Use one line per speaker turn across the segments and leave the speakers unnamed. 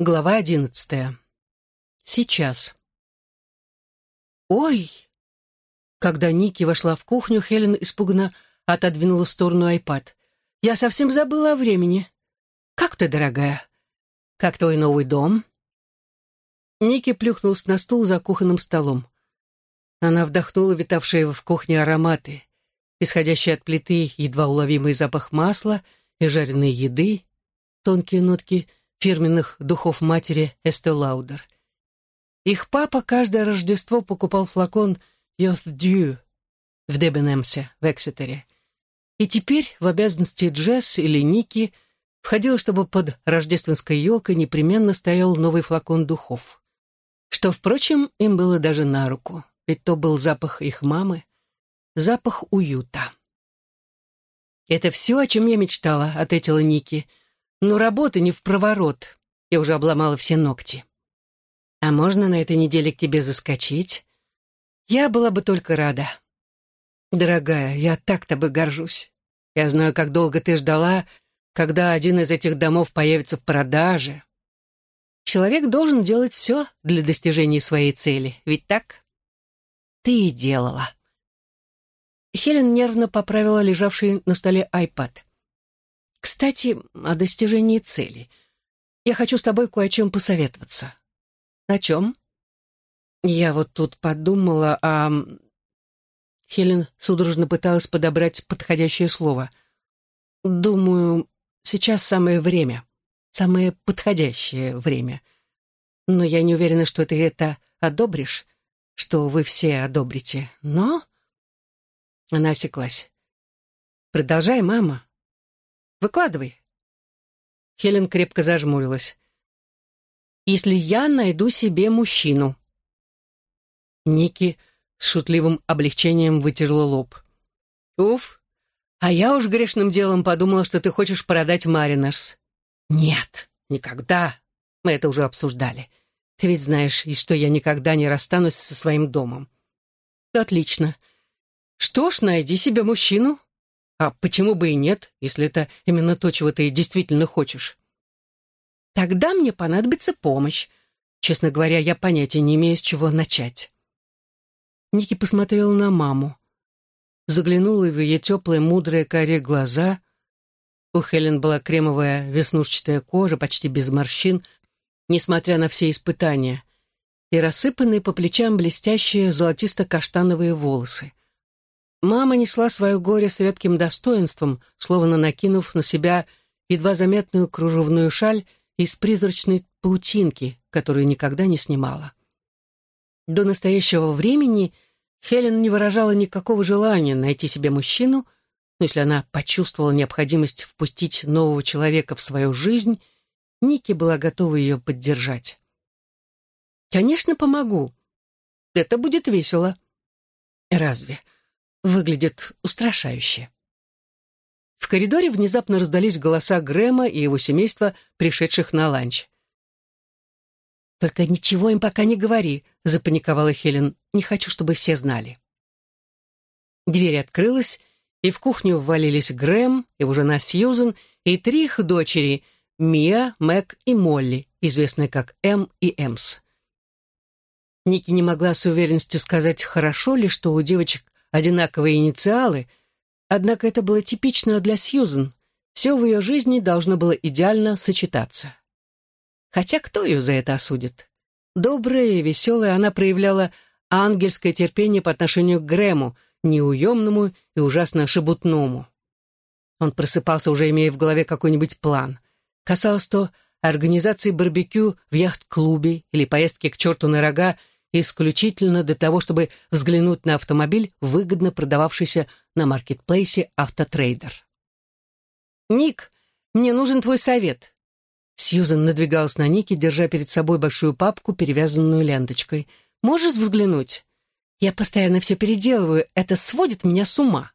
Глава одиннадцатая. Сейчас. «Ой!» Когда Ники вошла в кухню, Хелен испуганно отодвинула в сторону айпад. «Я совсем забыла о времени. Как ты, дорогая? Как твой новый дом?» Ники плюхнулась на стул за кухонным столом. Она вдохнула витавшие в кухне ароматы, исходящий от плиты едва уловимый запах масла и жареной еды, тонкие нотки — фирменных духов матери Эсте Лаудер. Их папа каждое Рождество покупал флакон «Youth Dew» в Дебенемсе, в Эксетере. И теперь в обязанности Джесс или Ники входило, чтобы под рождественской елкой непременно стоял новый флакон духов. Что, впрочем, им было даже на руку, ведь то был запах их мамы, запах уюта. «Это все, о чем я мечтала», — ответила Ники, — но работа не в проворот. Я уже обломала все ногти. А можно на этой неделе к тебе заскочить? Я была бы только рада. Дорогая, я так тобой горжусь. Я знаю, как долго ты ждала, когда один из этих домов появится в продаже. Человек должен делать все для достижения своей цели, ведь так? Ты и делала. Хелен нервно поправила лежавший на столе айпад. Кстати, о достижении цели. Я хочу с тобой кое о чем посоветоваться. О чем? Я вот тут подумала о... Хелен судорожно пыталась подобрать подходящее слово. Думаю, сейчас самое время. Самое подходящее время. Но я не уверена, что ты это одобришь, что вы все одобрите. Но... Она осеклась. «Продолжай, мама», Выкладывай». Хелен крепко зажмурилась. «Если я найду себе мужчину». Ники с шутливым облегчением вытерла лоб. «Уф, а я уж грешным делом подумала, что ты хочешь продать Маринерс». «Нет, никогда. Мы это уже обсуждали. Ты ведь знаешь, и что я никогда не расстанусь со своим домом». «Отлично. Что ж, найди себе мужчину, а почему бы и нет, если это именно то, чего ты действительно хочешь? Тогда мне понадобится помощь. Честно говоря, я понятия не имею, с чего начать. Ники посмотрела на маму. Заглянула в ее теплые, мудрые карие глаза. У Хелен была кремовая веснушчатая кожа, почти без морщин, несмотря на все испытания, и рассыпанные по плечам блестящие золотисто-каштановые волосы. Мама несла свое горе с редким достоинством, словно накинув на себя едва заметную кружевную шаль из призрачной паутинки, которую никогда не снимала. До настоящего времени Хелен не выражала никакого желания найти себе мужчину, но если она почувствовала необходимость впустить нового человека в свою жизнь, Ники была готова ее поддержать. «Конечно, помогу. Это будет весело». «Разве?» Выглядит устрашающе. В коридоре внезапно раздались голоса Грэма и его семейства, пришедших на ланч. «Только ничего им пока не говори», — запаниковала Хелен. «Не хочу, чтобы все знали». Дверь открылась, и в кухню ввалились Грэм, его жена Сьюзен и три их дочери — Мия, Мэг и Молли, известные как М и Эмс. Ники не могла с уверенностью сказать, хорошо ли, что у девочек одинаковые инициалы, однако это было типично для Сьюзен. Все в ее жизни должно было идеально сочетаться. Хотя кто ее за это осудит? Добрая и веселая она проявляла ангельское терпение по отношению к Грэму, неуемному и ужасно шебутному. Он просыпался, уже имея в голове какой-нибудь план. Касалось то организации барбекю в яхт-клубе или поездки к черту на рога исключительно для того, чтобы взглянуть на автомобиль, выгодно продававшийся на маркетплейсе «Автотрейдер». «Ник, мне нужен твой совет». Сьюзен надвигалась на Ники, держа перед собой большую папку, перевязанную ленточкой. «Можешь взглянуть? Я постоянно все переделываю, это сводит меня с ума».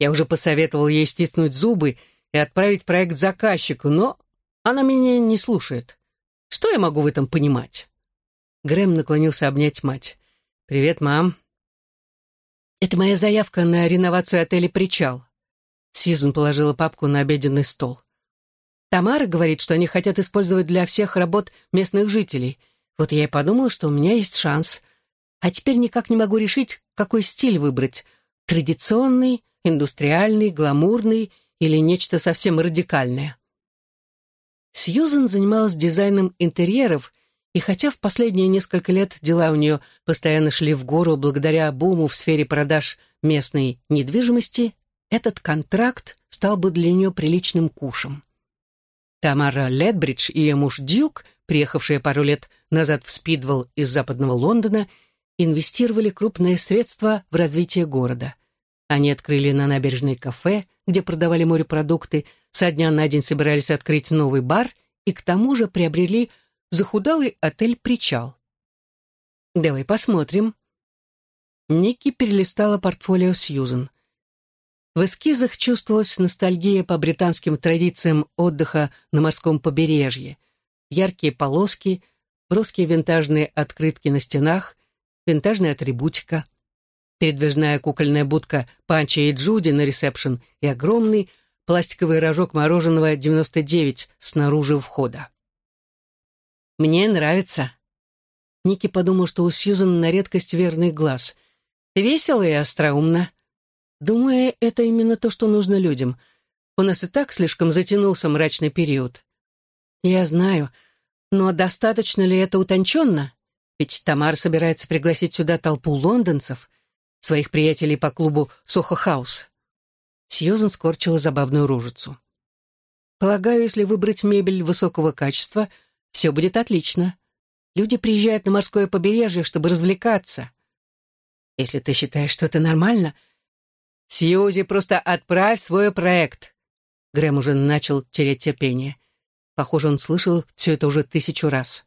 Я уже посоветовал ей стиснуть зубы и отправить проект заказчику, но она меня не слушает. Что я могу в этом понимать? Грэм наклонился обнять мать. «Привет, мам». «Это моя заявка на реновацию отеля «Причал». Сьюзен положила папку на обеденный стол. Тамара говорит, что они хотят использовать для всех работ местных жителей. Вот я и подумала, что у меня есть шанс. А теперь никак не могу решить, какой стиль выбрать. Традиционный, индустриальный, гламурный или нечто совсем радикальное. Сьюзен занималась дизайном интерьеров, и хотя в последние несколько лет дела у нее постоянно шли в гору благодаря буму в сфере продаж местной недвижимости, этот контракт стал бы для нее приличным кушем. Тамара Ледбридж и ее муж Дюк, приехавшие пару лет назад в Спидвелл из западного Лондона, инвестировали крупные средства в развитие города. Они открыли на набережной кафе, где продавали морепродукты, со дня на день собирались открыть новый бар и к тому же приобрели захудалый отель-причал. «Давай посмотрим». Ники перелистала портфолио Сьюзен. В эскизах чувствовалась ностальгия по британским традициям отдыха на морском побережье. Яркие полоски, русские винтажные открытки на стенах, винтажная атрибутика, передвижная кукольная будка Панча и Джуди на ресепшн и огромный пластиковый рожок мороженого 99 снаружи входа. «Мне нравится». Ники подумал, что у Сьюзан на редкость верный глаз. «Весело и остроумно. Думаю, это именно то, что нужно людям. У нас и так слишком затянулся мрачный период. Я знаю, но достаточно ли это утонченно? Ведь Тамар собирается пригласить сюда толпу лондонцев, своих приятелей по клубу «Сохо Хаус». Сьюзен скорчила забавную рожицу. «Полагаю, если выбрать мебель высокого качества, все будет отлично. Люди приезжают на морское побережье, чтобы развлекаться. Если ты считаешь, что это нормально, — «Сьюзи, просто отправь свой проект!» Грэм уже начал терять терпение. Похоже, он слышал все это уже тысячу раз.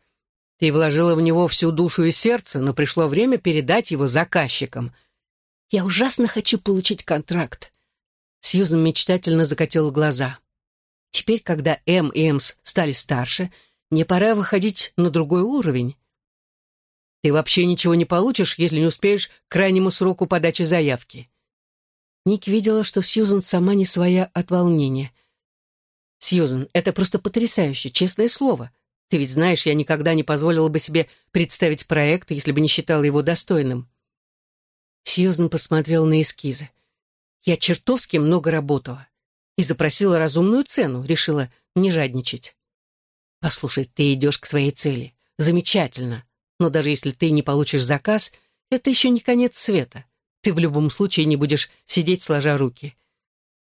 «Ты вложила в него всю душу и сердце, но пришло время передать его заказчикам. Я ужасно хочу получить контракт». Сьюзан мечтательно закатила глаза. «Теперь, когда М и Эмс стали старше, мне пора выходить на другой уровень. Ты вообще ничего не получишь, если не успеешь к крайнему сроку подачи заявки. Ник видела, что Сьюзен сама не своя от волнения. «Сьюзен, это просто потрясающе, честное слово. Ты ведь знаешь, я никогда не позволила бы себе представить проект, если бы не считала его достойным». Сьюзен посмотрел на эскизы. «Я чертовски много работала и запросила разумную цену, решила не жадничать. Послушай, ты идешь к своей цели. Замечательно. Но даже если ты не получишь заказ, это еще не конец света. Ты в любом случае не будешь сидеть сложа руки.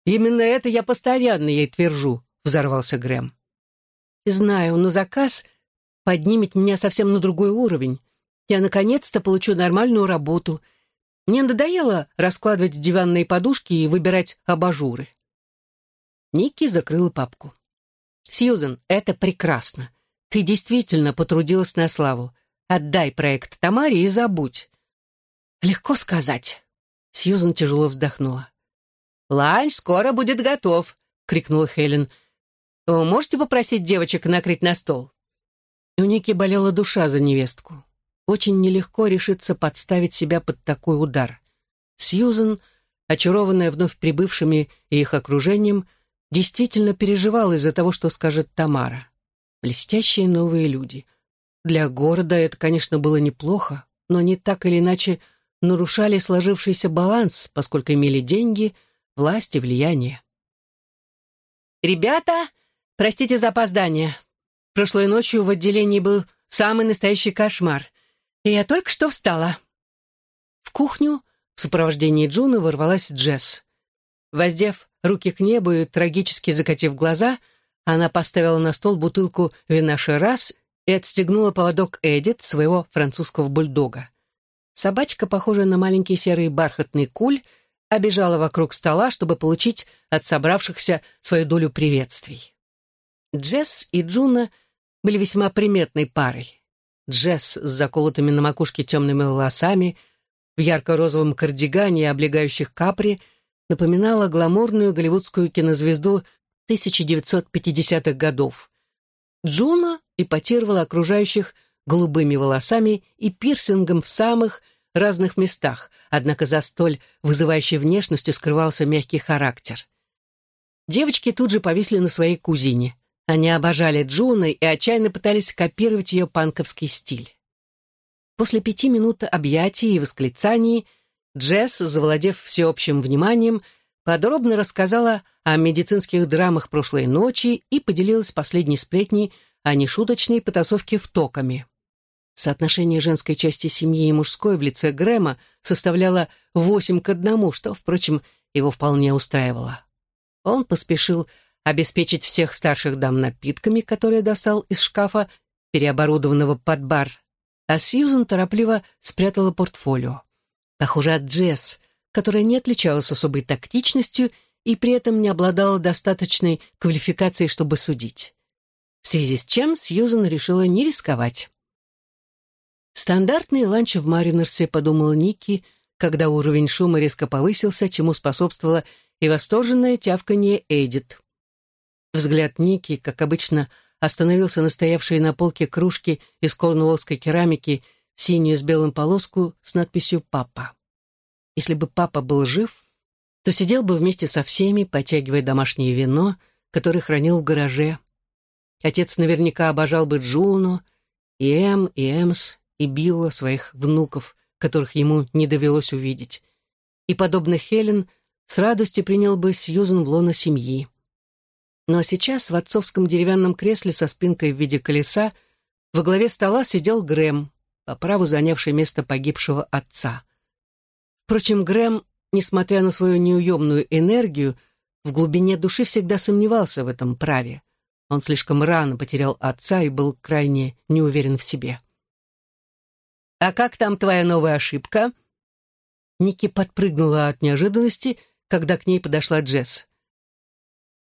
Именно это я постоянно ей твержу, взорвался Грэм. Знаю, но заказ поднимет меня совсем на другой уровень. Я наконец-то получу нормальную работу. Мне надоело раскладывать диванные подушки и выбирать абажуры. Ники закрыла папку. «Сьюзен, это прекрасно. Ты действительно потрудилась на славу. Отдай проект Тамаре и забудь». «Легко сказать. Сьюзан тяжело вздохнула. «Ланч скоро будет готов», — крикнула Хелен. «Вы можете попросить девочек накрыть на стол?» у Ники болела душа за невестку. Очень нелегко решиться подставить себя под такой удар. Сьюзан, очарованная вновь прибывшими и их окружением, действительно переживала из-за того, что скажет Тамара. Блестящие новые люди. Для города это, конечно, было неплохо, но не так или иначе нарушали сложившийся баланс, поскольку имели деньги, власть и влияние. «Ребята, простите за опоздание. Прошлой ночью в отделении был самый настоящий кошмар, и я только что встала». В кухню в сопровождении Джуна ворвалась Джесс. Воздев руки к небу и трагически закатив глаза, она поставила на стол бутылку вина «Шерас» и отстегнула поводок Эдит, своего французского бульдога. Собачка, похожая на маленький серый бархатный куль, обежала вокруг стола, чтобы получить от собравшихся свою долю приветствий. Джесс и Джуна были весьма приметной парой. Джесс с заколотыми на макушке темными волосами, в ярко-розовом кардигане и облегающих капри напоминала гламурную голливудскую кинозвезду 1950-х годов. Джуна эпатировала окружающих голубыми волосами и пирсингом в самых разных местах, однако за столь вызывающей внешностью скрывался мягкий характер. Девочки тут же повисли на своей кузине. Они обожали Джуна и отчаянно пытались копировать ее панковский стиль. После пяти минут объятий и восклицаний Джесс, завладев всеобщим вниманием, подробно рассказала о медицинских драмах прошлой ночи и поделилась последней сплетней о нешуточной потасовке в Токами. Соотношение женской части семьи и мужской в лице Грэма составляло восемь к одному, что, впрочем, его вполне устраивало. Он поспешил обеспечить всех старших дам напитками, которые достал из шкафа, переоборудованного под бар, а Сьюзен торопливо спрятала портфолио. Похоже, от Джесс, которая не отличалась особой тактичностью и при этом не обладала достаточной квалификацией, чтобы судить. В связи с чем Сьюзен решила не рисковать. Стандартный ланч в Маринерсе, подумал Ники, когда уровень шума резко повысился, чему способствовало и восторженное тявканье Эдит. Взгляд Ники, как обычно, остановился на стоявшей на полке кружке из корнуоллской керамики синюю с белым полоску с надписью «Папа». Если бы папа был жив, то сидел бы вместе со всеми, потягивая домашнее вино, которое хранил в гараже. Отец наверняка обожал бы Джуну, и Эм, и Эмс, и Билла, своих внуков, которых ему не довелось увидеть. И, подобно Хелен, с радостью принял бы Сьюзен в лоно семьи. Ну а сейчас в отцовском деревянном кресле со спинкой в виде колеса во главе стола сидел Грэм, по праву занявший место погибшего отца. Впрочем, Грэм, несмотря на свою неуемную энергию, в глубине души всегда сомневался в этом праве. Он слишком рано потерял отца и был крайне неуверен в себе. «А как там твоя новая ошибка?» Ники подпрыгнула от неожиданности, когда к ней подошла Джесс.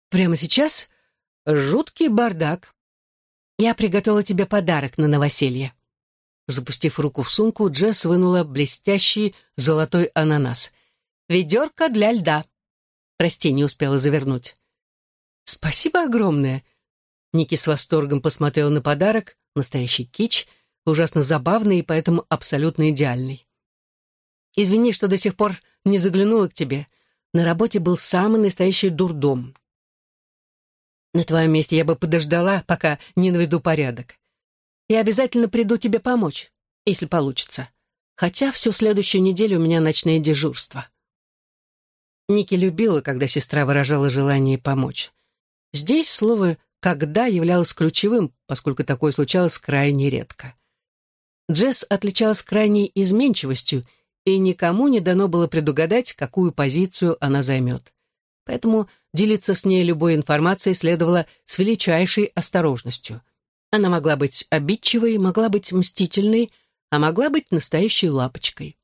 Прямо сейчас жуткий бардак. Я приготовила тебе подарок на новоселье. Запустив руку в сумку, Джесс вынула блестящий золотой ананас. «Ведерко для льда». Прости, не успела завернуть. «Спасибо огромное!» Ники с восторгом посмотрела на подарок, настоящий кич, ужасно забавный и поэтому абсолютно идеальный. «Извини, что до сих пор не заглянула к тебе. На работе был самый настоящий дурдом. На твоем месте я бы подождала, пока не наведу порядок. Я обязательно приду тебе помочь, если получится. Хотя всю следующую неделю у меня ночные дежурства. Ники любила, когда сестра выражала желание помочь. Здесь слово «когда» являлось ключевым, поскольку такое случалось крайне редко. Джесс отличалась крайней изменчивостью, и никому не дано было предугадать, какую позицию она займет. Поэтому делиться с ней любой информацией следовало с величайшей осторожностью. Она могла быть обидчивой, могла быть мстительной, а могла быть настоящей лапочкой.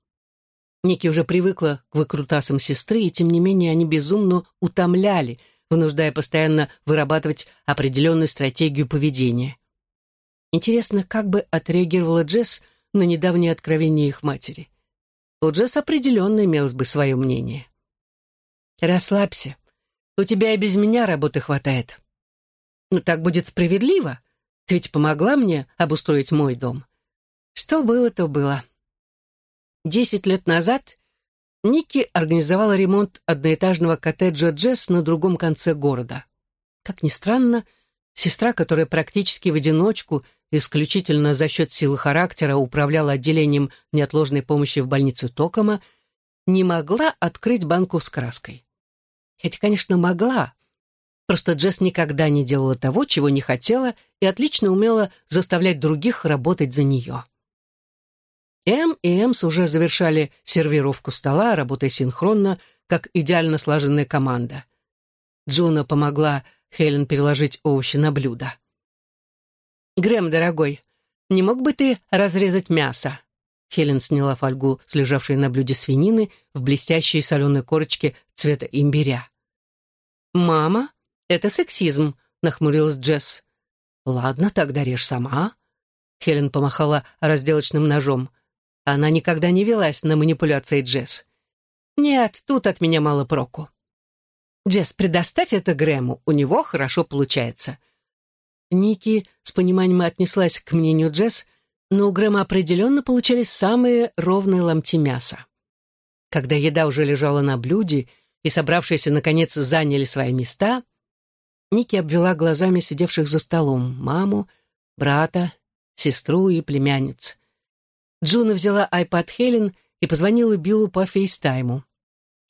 Ники уже привыкла к выкрутасам сестры, и тем не менее они безумно утомляли, вынуждая постоянно вырабатывать определенную стратегию поведения. Интересно, как бы отреагировала Джесс на недавнее откровение их матери. У Джесс определенно имелось бы свое мнение. «Расслабься. У тебя и без меня работы хватает». «Ну, так будет справедливо. Ведь помогла мне обустроить мой дом». Что было, то было. Десять лет назад Ники организовала ремонт одноэтажного коттеджа Джесс на другом конце города. Как ни странно, сестра, которая практически в одиночку, исключительно за счет силы характера управляла отделением неотложной помощи в больнице Токома, не могла открыть банку с краской. Хотя, конечно, могла. Просто Джесс никогда не делала того, чего не хотела, и отлично умела заставлять других работать за нее. Эм и Эмс уже завершали сервировку стола, работая синхронно, как идеально слаженная команда. Джуна помогла Хелен переложить овощи на блюдо. «Грэм, дорогой, не мог бы ты разрезать мясо?» Хелен сняла фольгу с на блюде свинины в блестящей соленой корочке цвета имбиря. «Мама, это сексизм», — нахмурилась Джесс. «Ладно, тогда режь сама». Хелен помахала разделочным ножом. Она никогда не велась на манипуляции Джесс. «Нет, тут от меня мало проку». «Джесс, предоставь это Грэму, у него хорошо получается». Ники с пониманием отнеслась к мнению Джесс, но у Грэма определенно получались самые ровные ломти мяса. Когда еда уже лежала на блюде, и собравшиеся, наконец, заняли свои места, Ники обвела глазами сидевших за столом маму, брата, сестру и племянниц. Джуна взяла iPad Хелен и позвонила Биллу по фейстайму.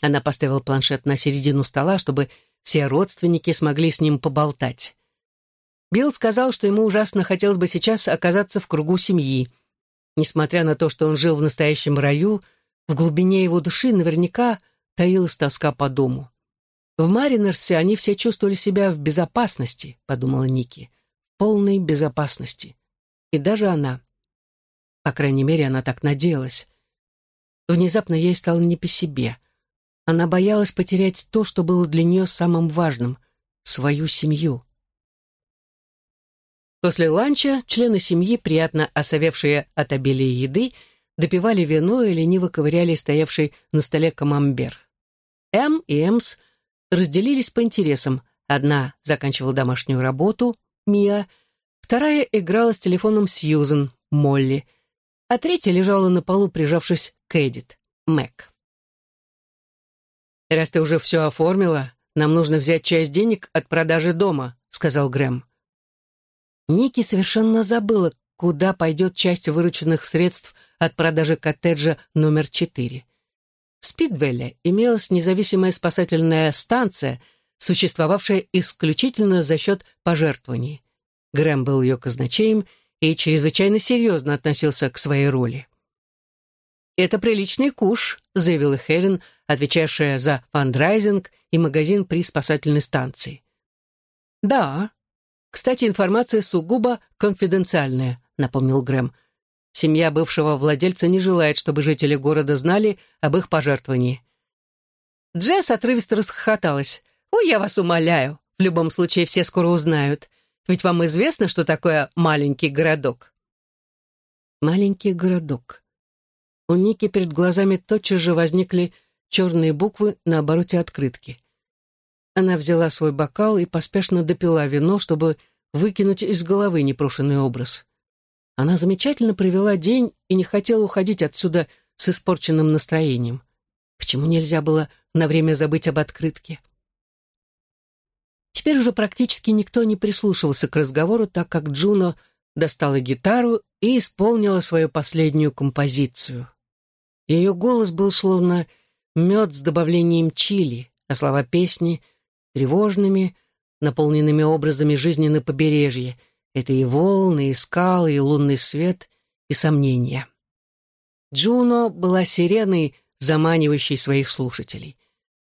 Она поставила планшет на середину стола, чтобы все родственники смогли с ним поболтать. Билл сказал, что ему ужасно хотелось бы сейчас оказаться в кругу семьи. Несмотря на то, что он жил в настоящем раю, в глубине его души наверняка таилась тоска по дому. В Маринерсе они все чувствовали себя в безопасности, подумала Ники, полной безопасности. И даже она. По крайней мере, она так надеялась. Внезапно ей стало не по себе. Она боялась потерять то, что было для нее самым важным — свою семью. После ланча члены семьи, приятно осовевшие от обилия еды, допивали вино и лениво ковыряли стоявший на столе камамбер. М и Эмс разделились по интересам. Одна заканчивала домашнюю работу, Мия, вторая играла с телефоном Сьюзен, Молли, а третья лежала на полу, прижавшись к Эдит, Мэг. «Раз ты уже все оформила, нам нужно взять часть денег от продажи дома», — сказал Грэм. Ники совершенно забыла, куда пойдет часть вырученных средств от продажи коттеджа номер четыре. В Спидвелле имелась независимая спасательная станция, существовавшая исключительно за счет пожертвований. Грэм был ее казначеем и чрезвычайно серьезно относился к своей роли. «Это приличный куш», — заявила Хелен, отвечавшая за фандрайзинг и магазин при спасательной станции. «Да. Кстати, информация сугубо конфиденциальная», — напомнил Грэм. «Семья бывшего владельца не желает, чтобы жители города знали об их пожертвовании». Джесс отрывисто расхохоталась. «Ой, я вас умоляю. В любом случае все скоро узнают. Ведь вам известно, что такое маленький городок?» «Маленький городок», у Ники перед глазами тотчас же возникли черные буквы на обороте открытки. Она взяла свой бокал и поспешно допила вино, чтобы выкинуть из головы непрошенный образ. Она замечательно провела день и не хотела уходить отсюда с испорченным настроением. Почему нельзя было на время забыть об открытке? Теперь уже практически никто не прислушивался к разговору, так как Джуно достала гитару и исполнила свою последнюю композицию. Ее голос был словно мед с добавлением чили, а слова песни — тревожными, наполненными образами жизни на побережье. Это и волны, и скалы, и лунный свет, и сомнения. Джуно была сиреной, заманивающей своих слушателей.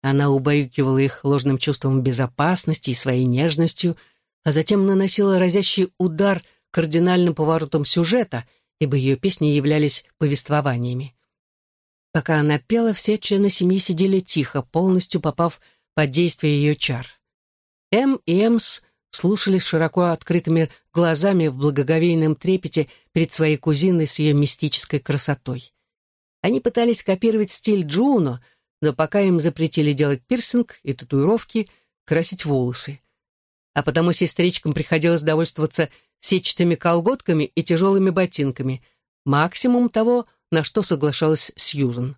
Она убаюкивала их ложным чувством безопасности и своей нежностью, а затем наносила разящий удар — кардинальным поворотом сюжета, ибо ее песни являлись повествованиями. Пока она пела, все члены семьи сидели тихо, полностью попав под действие ее чар. М и Эмс слушали широко открытыми глазами в благоговейном трепете перед своей кузиной с ее мистической красотой. Они пытались копировать стиль Джуно, но пока им запретили делать пирсинг и татуировки, красить волосы. А потому сестричкам приходилось довольствоваться сетчатыми колготками и тяжелыми ботинками, максимум того, на что соглашалась Сьюзен.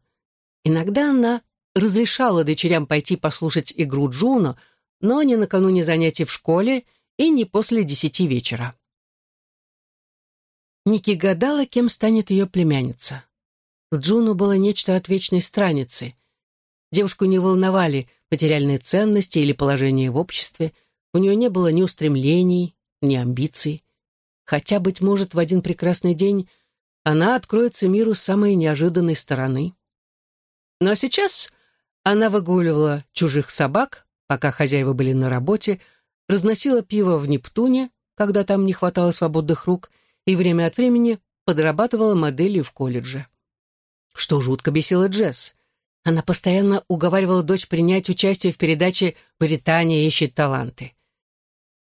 Иногда она разрешала дочерям пойти послушать игру Джуно, но не накануне занятий в школе и не после десяти вечера. Ники гадала, кем станет ее племянница. В Джуно было нечто от вечной страницы. Девушку не волновали материальные ценности или положение в обществе, у нее не было ни устремлений, ни амбиций хотя, быть может, в один прекрасный день она откроется миру с самой неожиданной стороны. Но сейчас она выгуливала чужих собак, пока хозяева были на работе, разносила пиво в Нептуне, когда там не хватало свободных рук, и время от времени подрабатывала моделью в колледже. Что жутко бесило Джесс. Она постоянно уговаривала дочь принять участие в передаче «Британия ищет таланты».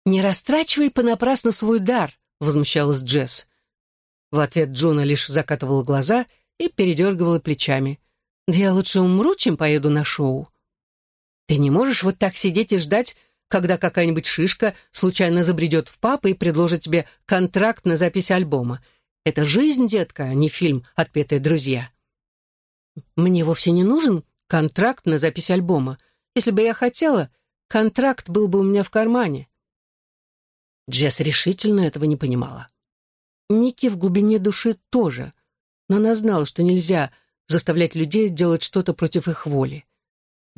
«Не растрачивай понапрасну свой дар», — возмущалась Джесс. В ответ Джона лишь закатывала глаза и передергивала плечами. «Да я лучше умру, чем поеду на шоу». «Ты не можешь вот так сидеть и ждать, когда какая-нибудь шишка случайно забредет в папа и предложит тебе контракт на запись альбома. Это жизнь, детка, а не фильм «Отпетые друзья». Мне вовсе не нужен контракт на запись альбома. Если бы я хотела, контракт был бы у меня в кармане. Джесс решительно этого не понимала. Ники в глубине души тоже, но она знала, что нельзя заставлять людей делать что-то против их воли.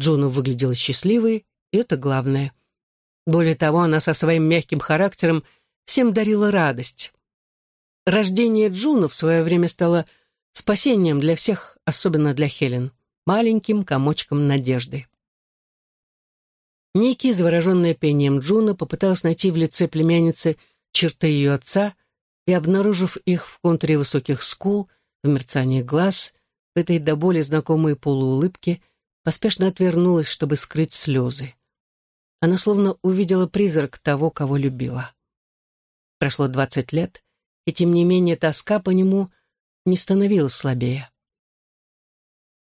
Джуна выглядела счастливой, и это главное. Более того, она со своим мягким характером всем дарила радость. Рождение Джуны в свое время стало спасением для всех, особенно для Хелен, маленьким комочком надежды. Ники, завороженная пением Джуна, попыталась найти в лице племянницы черты ее отца и, обнаружив их в контуре высоких скул, в мерцании глаз, в этой до боли знакомой полуулыбке, поспешно отвернулась, чтобы скрыть слезы. Она словно увидела призрак того, кого любила. Прошло двадцать лет, и тем не менее тоска по нему не становилась слабее.